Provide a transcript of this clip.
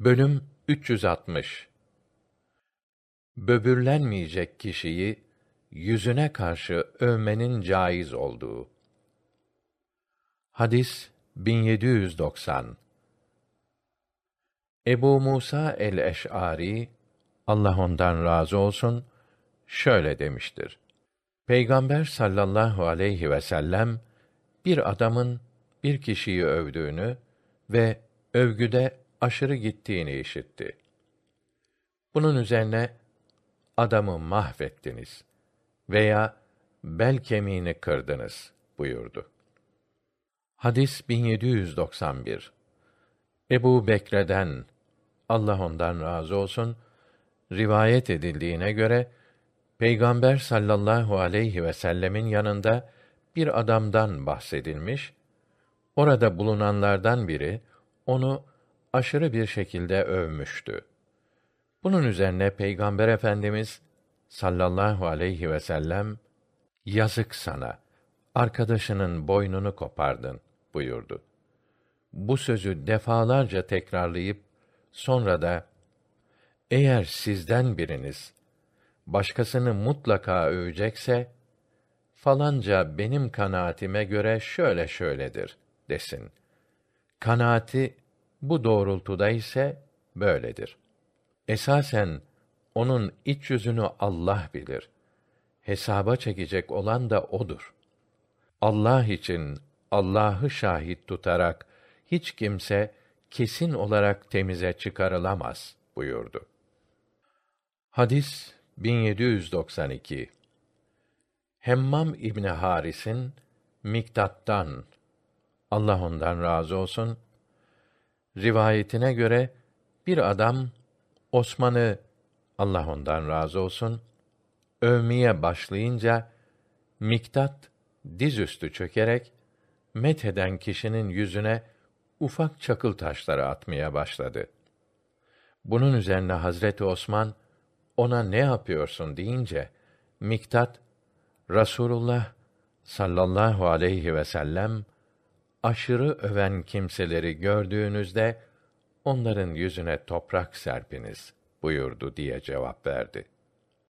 Bölüm 360 Böbürlenmeyecek kişiyi yüzüne karşı övmenin caiz olduğu. Hadis 1790 Ebu Musa el-Eş'ari Allah ondan razı olsun şöyle demiştir. Peygamber sallallahu aleyhi ve sellem bir adamın bir kişiyi övdüğünü ve övgüde aşırı gittiğini işitti. Bunun üzerine adamı mahvettiniz veya bel kemiğini kırdınız buyurdu. Hadis 1791 Ebu Bekre'den Allah ondan razı olsun rivayet edildiğine göre Peygamber sallallahu aleyhi ve sellemin yanında bir adamdan bahsedilmiş. Orada bulunanlardan biri onu aşırı bir şekilde övmüştü. Bunun üzerine Peygamber Efendimiz sallallahu aleyhi ve sellem yazık sana arkadaşının boynunu kopardın buyurdu. Bu sözü defalarca tekrarlayıp sonra da eğer sizden biriniz başkasını mutlaka övecekse falanca benim kanaatime göre şöyle şöyledir desin. Kanaati bu doğrultuda ise böyledir. Esasen onun iç yüzünü Allah bilir. Hesaba çekecek olan da odur. Allah için Allah'ı şahit tutarak hiç kimse kesin olarak temize çıkarılamaz buyurdu. Hadis 1792 Hemmam İbni Haris'in Miktat'tan Allah ondan razı olsun rivayetine göre bir adam Osman'ı Allah ondan razı olsun övmeye başlayınca Miktat dizüstü çökerek metheden kişinin yüzüne ufak çakıl taşları atmaya başladı. Bunun üzerine Hazreti Osman ona ne yapıyorsun deyince Miktat Rasulullah sallallahu aleyhi ve sellem aşırı öven kimseleri gördüğünüzde onların yüzüne toprak serpiniz buyurdu diye cevap verdi.